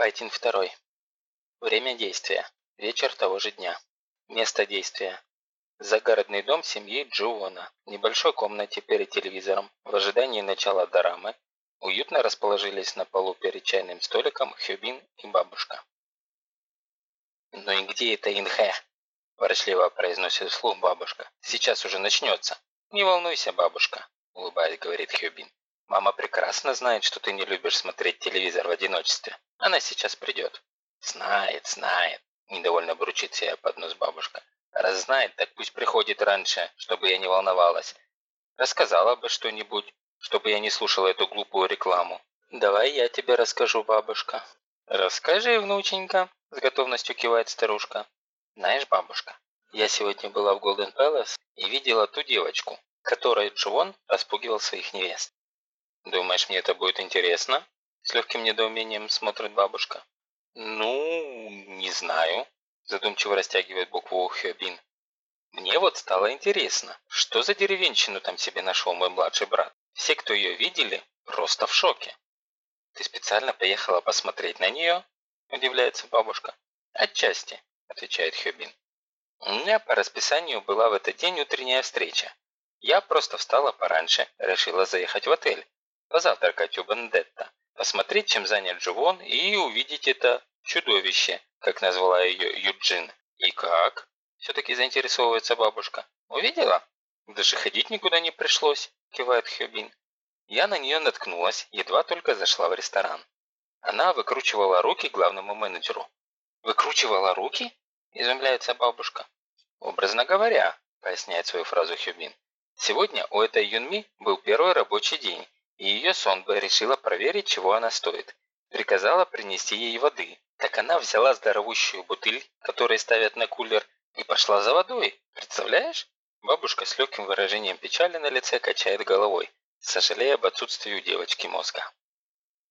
Файтинг второй. Время действия. Вечер того же дня. Место действия. Загородный дом семьи Джуона. В небольшой комнате перед телевизором, в ожидании начала дорамы, уютно расположились на полу перед чайным столиком Хюбин и бабушка. «Ну и где это Инхэ?» – ворочливо произносит вслух бабушка. «Сейчас уже начнется». «Не волнуйся, бабушка», – улыбаясь, говорит Хюбин. «Мама прекрасно знает, что ты не любишь смотреть телевизор в одиночестве. Она сейчас придет». «Знает, знает», – недовольно бурчит себе под нос бабушка. «Раз знает, так пусть приходит раньше, чтобы я не волновалась. Рассказала бы что-нибудь, чтобы я не слушала эту глупую рекламу». «Давай я тебе расскажу, бабушка». «Расскажи, внученька», – с готовностью кивает старушка. «Знаешь, бабушка, я сегодня была в Голден Пэлас и видела ту девочку, которой Джон распугивал своих невест». «Думаешь, мне это будет интересно?» – с легким недоумением смотрит бабушка. «Ну, не знаю», – задумчиво растягивает букву Хёбин. «Мне вот стало интересно, что за деревенщину там себе нашел мой младший брат? Все, кто ее видели, просто в шоке». «Ты специально поехала посмотреть на нее?» – удивляется бабушка. «Отчасти», – отвечает Хёбин. «У меня по расписанию была в этот день утренняя встреча. Я просто встала пораньше, решила заехать в отель, позавтракать у Бендетта посмотреть, чем занят Джувон, и увидеть это чудовище, как назвала ее Юджин. И как? Все-таки заинтересовывается бабушка. Увидела? Даже ходить никуда не пришлось, кивает Хюбин. Я на нее наткнулась, едва только зашла в ресторан. Она выкручивала руки главному менеджеру. «Выкручивала руки?» – изумляется бабушка. «Образно говоря», – поясняет свою фразу Хюбин. «Сегодня у этой Юнми был первый рабочий день, и ее сонба решила проверить, чего она стоит. Приказала принести ей воды. Так она взяла здоровущую бутыль, которую ставят на кулер, и пошла за водой. Представляешь? Бабушка с легким выражением печали на лице качает головой, сожалея об отсутствии у девочки мозга.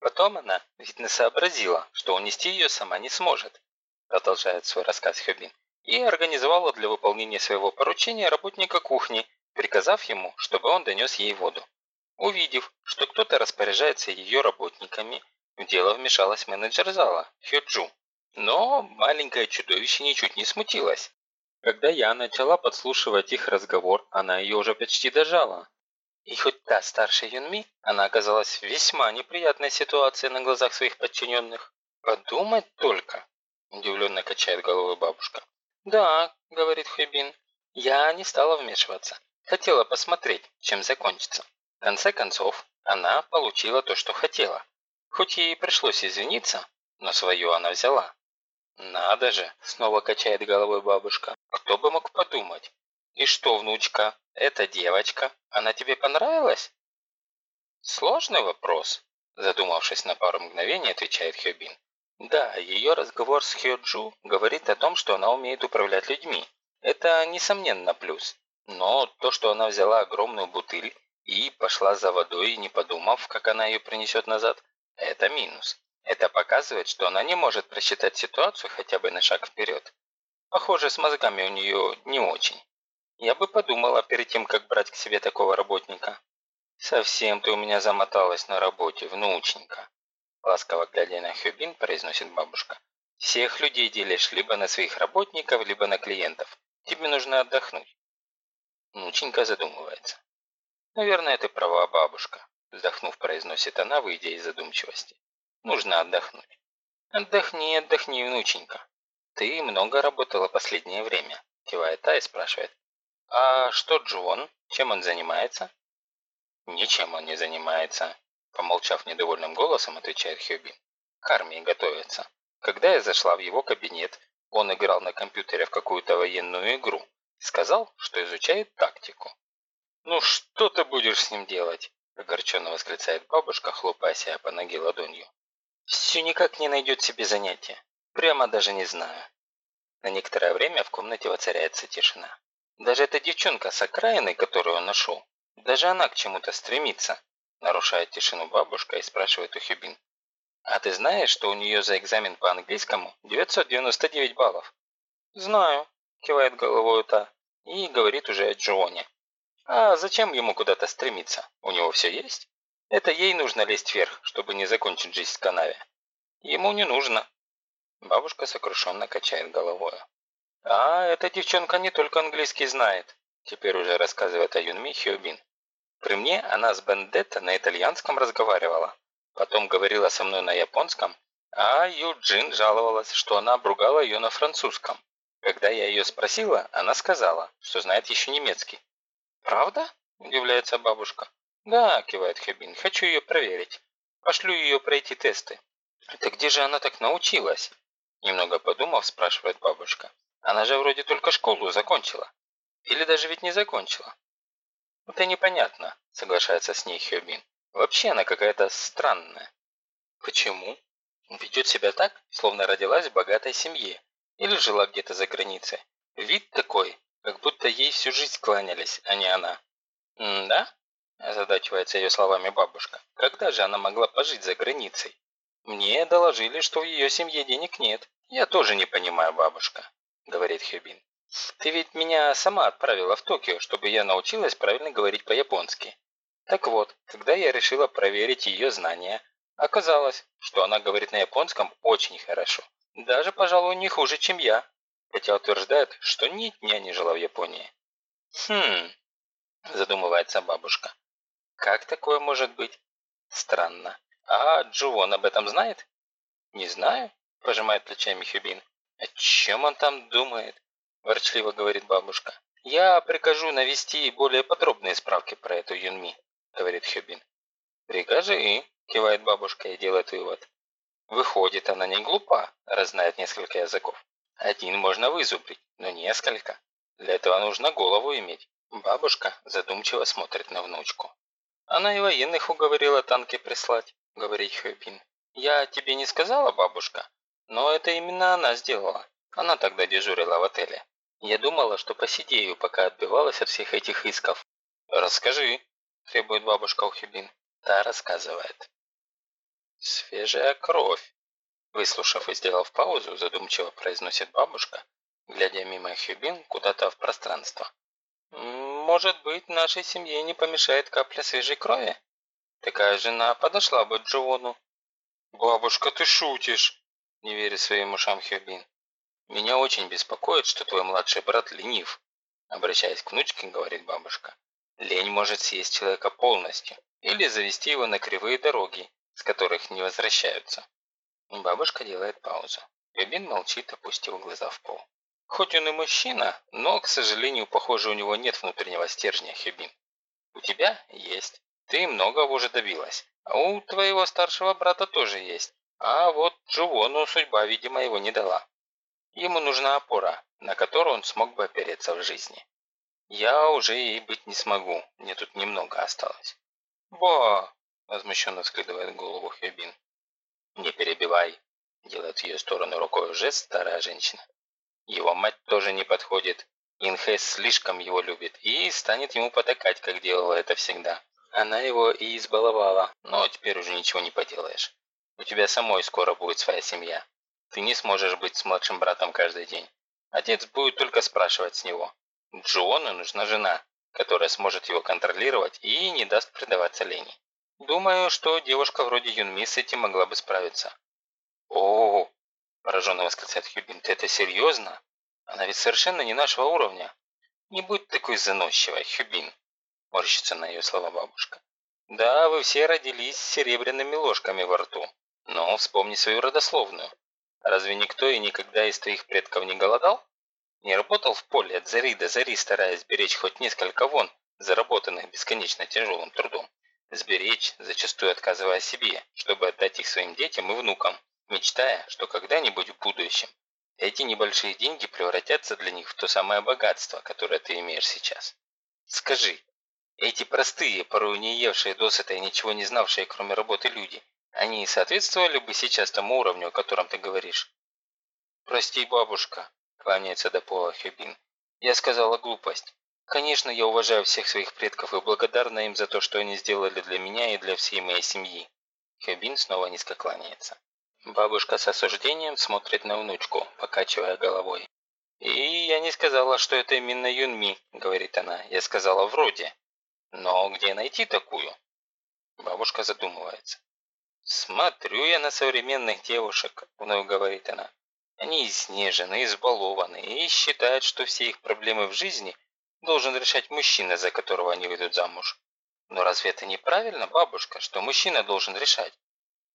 Потом она, видно, сообразила, что унести ее сама не сможет, продолжает свой рассказ Хёбин, и организовала для выполнения своего поручения работника кухни, приказав ему, чтобы он донес ей воду. Увидев, что кто-то распоряжается ее работниками, в дело вмешалась менеджер зала, Хёджу. Но маленькое чудовище ничуть не смутилось. Когда я начала подслушивать их разговор, она ее уже почти дожала. И хоть та старшая Юнми, она оказалась в весьма неприятной ситуации на глазах своих подчиненных. «Подумать только!» – удивленно качает головой бабушка. «Да», – говорит Хэбин, – «я не стала вмешиваться. Хотела посмотреть, чем закончится». В конце концов, она получила то, что хотела. Хоть ей пришлось извиниться, но свое она взяла. «Надо же!» – снова качает головой бабушка. «Кто бы мог подумать? И что, внучка, эта девочка, она тебе понравилась?» «Сложный вопрос», – задумавшись на пару мгновений, отвечает Хёбин. «Да, ее разговор с Хёджу говорит о том, что она умеет управлять людьми. Это, несомненно, плюс. Но то, что она взяла огромную бутыль и пошла за водой, не подумав, как она ее принесет назад, это минус. Это показывает, что она не может просчитать ситуацию хотя бы на шаг вперед. Похоже, с мозгами у нее не очень. Я бы подумала перед тем, как брать к себе такого работника. «Совсем ты у меня замоталась на работе, внученька», ласково глядя на Хюбин, произносит бабушка. «Всех людей делишь либо на своих работников, либо на клиентов. Тебе нужно отдохнуть». Внученька задумывается. «Наверное, ты права, бабушка», – вздохнув, произносит она, выйдя из задумчивости. «Нужно отдохнуть». «Отдохни, отдохни, внученька. Ты много работала последнее время», – кивает та и спрашивает. «А что Джон? Чем он занимается?» «Ничем он не занимается», – помолчав недовольным голосом, отвечает Хьюбин. «К армии готовится. Когда я зашла в его кабинет, он играл на компьютере в какую-то военную игру. Сказал, что изучает тактику. «Ну что ты будешь с ним делать?» – огорченно восклицает бабушка, хлопая себя по ноге ладонью. «Все никак не найдет себе занятия. Прямо даже не знаю». На некоторое время в комнате воцаряется тишина. Даже эта девчонка с окраины, которую он нашел, даже она к чему-то стремится, нарушает тишину бабушка и спрашивает у Хюбин. «А ты знаешь, что у нее за экзамен по английскому 999 баллов?» «Знаю», – кивает головой та и говорит уже о Джоне. А зачем ему куда-то стремиться? У него все есть? Это ей нужно лезть вверх, чтобы не закончить жизнь в канаве. Ему не нужно. Бабушка сокрушенно качает головой. А, эта девчонка не только английский знает. Теперь уже рассказывает о Юнми Хёбин. При мне она с Бендетто на итальянском разговаривала. Потом говорила со мной на японском, а Юджин жаловалась, что она обругала ее на французском. Когда я ее спросила, она сказала, что знает еще немецкий. «Правда?» – удивляется бабушка. «Да», – кивает Хебин, – «хочу ее проверить. Пошлю ее пройти тесты». «Это где же она так научилась?» Немного подумав, спрашивает бабушка. «Она же вроде только школу закончила. Или даже ведь не закончила?» «Это непонятно», – соглашается с ней Хёбин. «Вообще она какая-то странная». «Почему?» Ведет себя так, словно родилась в богатой семье. Или жила где-то за границей. Вид такой, как будто ей всю жизнь кланялись, а не она. «Да?» – озадачивается ее словами бабушка. «Когда же она могла пожить за границей?» «Мне доложили, что в ее семье денег нет. Я тоже не понимаю, бабушка», – говорит Хюбин. «Ты ведь меня сама отправила в Токио, чтобы я научилась правильно говорить по-японски. Так вот, когда я решила проверить ее знания, Оказалось, что она говорит на японском очень хорошо. Даже, пожалуй, не хуже, чем я. Хотя утверждает, что ни дня не жила в Японии. Хм, задумывается бабушка. Как такое может быть? Странно. А Джувон об этом знает? Не знаю, пожимает плечами Хюбин. О чем он там думает? Ворчливо говорит бабушка. Я прикажу навести более подробные справки про эту Юнми, говорит Хюбин. Прикажи, кивает бабушка и делает вывод. Выходит, она не глупа, раз знает несколько языков. Один можно вызубрить, но несколько. Для этого нужно голову иметь. Бабушка задумчиво смотрит на внучку. Она и военных уговорила танки прислать, говорит Хюбин. Я тебе не сказала, бабушка, но это именно она сделала. Она тогда дежурила в отеле. Я думала, что посидею, пока отбивалась от всех этих исков. «Расскажи», – требует бабушка у Хюбин. Та рассказывает. «Свежая кровь!» Выслушав и сделав паузу, задумчиво произносит бабушка, глядя мимо Хюбин куда-то в пространство. «Может быть, нашей семье не помешает капля свежей крови? Такая жена подошла бы Джону». «Бабушка, ты шутишь!» Не веря своим ушам Хюбин. «Меня очень беспокоит, что твой младший брат ленив», обращаясь к внучке, говорит бабушка. «Лень может съесть человека полностью или завести его на кривые дороги, с которых не возвращаются. Бабушка делает паузу. Юбин молчит, опустив глаза в пол. Хоть он и мужчина, но, к сожалению, похоже, у него нет внутреннего стержня, Хюбин. У тебя есть. Ты многого уже добилась. А у твоего старшего брата тоже есть. А вот Джувону судьба, видимо, его не дала. Ему нужна опора, на которую он смог бы опереться в жизни. Я уже ей быть не смогу, мне тут немного осталось. Ба, Возмущенно вскидывает голову Хюбин. «Не перебивай!» Делает в ее сторону рукой жест старая женщина. «Его мать тоже не подходит. Инхэс слишком его любит и станет ему потакать, как делала это всегда. Она его и избаловала, но теперь уже ничего не поделаешь. У тебя самой скоро будет своя семья. Ты не сможешь быть с младшим братом каждый день. Отец будет только спрашивать с него. Джону нужна жена, которая сможет его контролировать и не даст предаваться лени. Думаю, что девушка вроде Юнми с этим могла бы справиться. О, -о, пораженно восклицает Хюбин, ты это серьезно? Она ведь совершенно не нашего уровня. Не будь такой заносчивой, Хюбин, морщится на ее слова бабушка. Да, вы все родились с серебряными ложками во рту, но вспомни свою родословную. Разве никто и никогда из твоих предков не голодал? Не работал в поле от зари до зари, стараясь беречь хоть несколько вон, заработанных бесконечно тяжелым трудом? Сберечь, зачастую отказывая себе, чтобы отдать их своим детям и внукам, мечтая, что когда-нибудь в будущем эти небольшие деньги превратятся для них в то самое богатство, которое ты имеешь сейчас. Скажи, эти простые, порой не евшие досыта и ничего не знавшие, кроме работы люди, они соответствовали бы сейчас тому уровню, о котором ты говоришь? Прости, бабушка, кланяется до пола Хюбин. Я сказала глупость. Конечно, я уважаю всех своих предков и благодарна им за то, что они сделали для меня и для всей моей семьи. Хёбин снова низко кланяется. Бабушка с осуждением смотрит на внучку, покачивая головой. «И я не сказала, что это именно Юнми», — говорит она. «Я сказала вроде. Но где найти такую?» Бабушка задумывается. «Смотрю я на современных девушек», – вновь говорит она. «Они изнежены, избалованы и считают, что все их проблемы в жизни должен решать мужчина, за которого они выйдут замуж. Но разве это неправильно, бабушка, что мужчина должен решать?»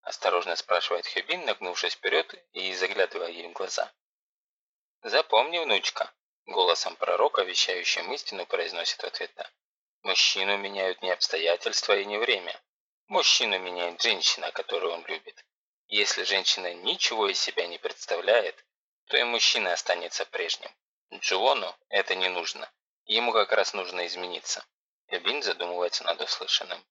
Осторожно спрашивает Хюбин, нагнувшись вперед и заглядывая ей в глаза. «Запомни, внучка», – голосом пророка, вещающим истину, произносит в ответ «Мужчину меняют не обстоятельства и не время. Мужчину меняет женщина, которую он любит. Если женщина ничего из себя не представляет, то и мужчина останется прежним. Джону это не нужно. Ему как раз нужно измениться. Эбин задумывается над услышанным.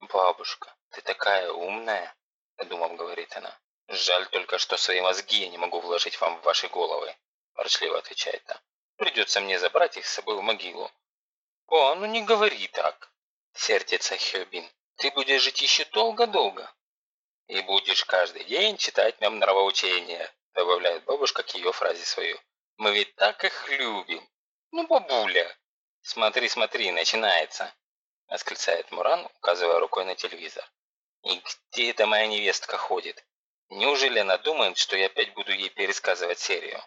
«Бабушка, ты такая умная!» – думав, говорит она. «Жаль только, что свои мозги я не могу вложить вам в ваши головы», – ворчливо отвечает та. «Придется мне забрать их с собой в могилу». «О, ну не говори так!» – сердится Хёбин. Ты будешь жить еще долго-долго. И будешь каждый день читать нам нравоучения, добавляет бабушка к ее фразе свою. Мы ведь так их любим. Ну, бабуля. Смотри, смотри, начинается. Восклицает Муран, указывая рукой на телевизор. И где эта моя невестка ходит? Неужели она думает, что я опять буду ей пересказывать серию?